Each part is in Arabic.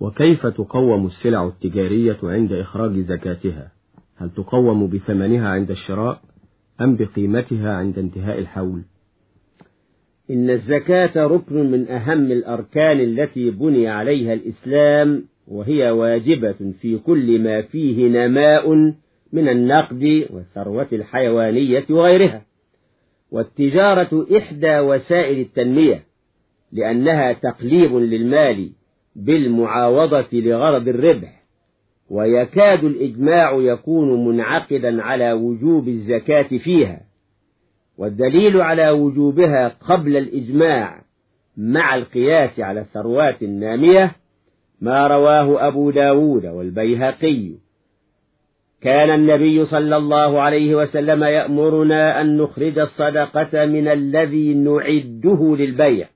وكيف تقوم السلع التجارية عند إخراج زكاتها؟ هل تقوم بثمنها عند الشراء أم بقيمتها عند انتهاء الحول؟ إن الزكاة ركن من أهم الأركان التي بني عليها الإسلام وهي واجبة في كل ما فيه نماء من النقد والثروة الحيوانية وغيرها. والتجارة إحدى وسائل التنمية لأنها تقليب للمال بالمعاوضة لغرض الربح ويكاد الإجماع يكون منعقدا على وجوب الزكاة فيها والدليل على وجوبها قبل الإجماع مع القياس على الثروات النامية ما رواه أبو داود والبيهقي. كان النبي صلى الله عليه وسلم يأمرنا أن نخرج الصدقة من الذي نعده للبيع.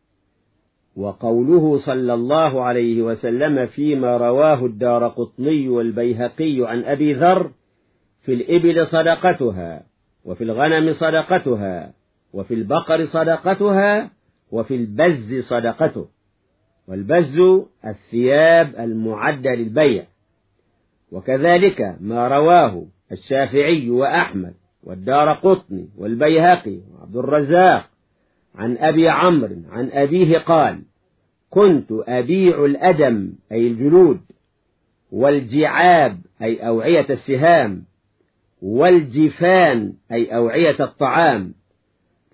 وقوله صلى الله عليه وسلم فيما رواه الدار قطني والبيهقي عن أبي ذر في الإبل صدقتها وفي الغنم صدقتها وفي البقر صدقتها وفي البز صدقته. والبز الثياب المعدة للبيع. وكذلك ما رواه الشافعي وأحمد والدار قطني والبيهقي وعبد الرزاق عن أبي عمرو عن أبيه قال كنت أبيع الأدم أي الجلود والجعاب أي أوعية السهام والجفان أي أوعية الطعام.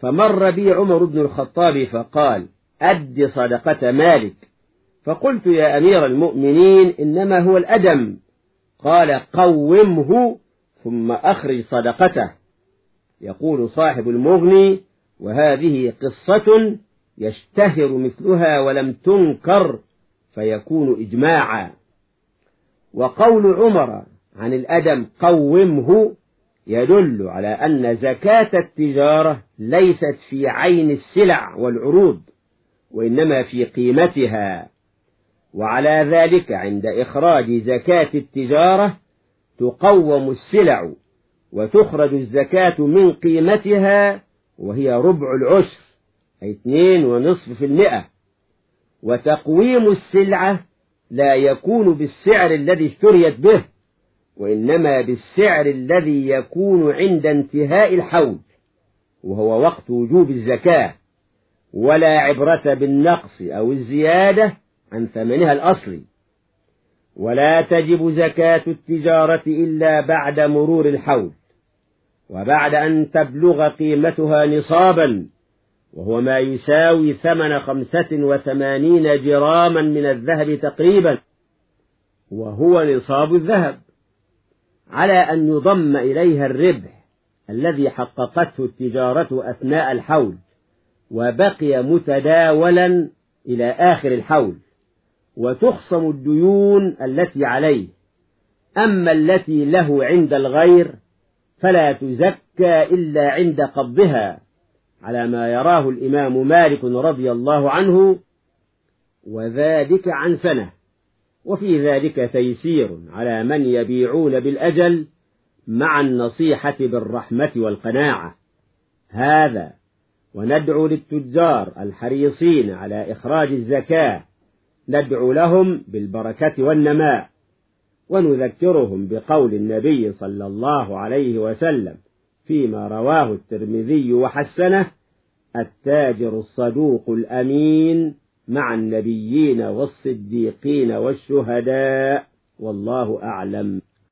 فمر بي عمر بن الخطاب فقال أد صدقة مالك. فقلت يا أمير المؤمنين إنما هو الأدم. قال قومه ثم أخرج صدقته. يقول صاحب المغني وهذه قصة يشتهر مثلها ولم تنكر فيكون إجماعا. وقول عمر عن الأدم قومه يدل على أن زكاة التجارة ليست في عين السلع والعروض وإنما في قيمتها. وعلى ذلك عند إخراج زكاة التجارة تقوم السلع وتخرج الزكاة من قيمتها وهي ربع العشر أي اثنين ونصف في المئة. وتقويم السلعة لا يكون بالسعر الذي اشتريت به وإنما بالسعر الذي يكون عند انتهاء الحول وهو وقت وجوب الزكاة. ولا عبرة بالنقص أو الزيادة عن ثمنها الأصلي. ولا تجب زكاة التجارة إلا بعد مرور الحول وبعد أن تبلغ قيمتها نصابا وهو ما يساوي ثمن خمسة وثمانين جراما من الذهب تقريبا وهو نصاب الذهب. على أن يضم إليها الربح الذي حققته التجارة أثناء الحول وبقي متداولا إلى آخر الحول وتخصم الديون التي عليه. أما التي له عند الغير فلا تزكى إلا عند قبضها. على ما يراه الإمام مالك رضي الله عنه وذلك عن سنة. وفي ذلك تيسير على من يبيعون بالأجل مع النصيحة بالرحمة والقناعة. هذا وندعو للتجار الحريصين على إخراج الزكاة ندعو لهم بالبركة والنماء. ونذكرهم بقول النبي صلى الله عليه وسلم فيما رواه الترمذي وحسنه التاجر الصدوق الأمين مع النبيين والصديقين والشهداء والله أعلم.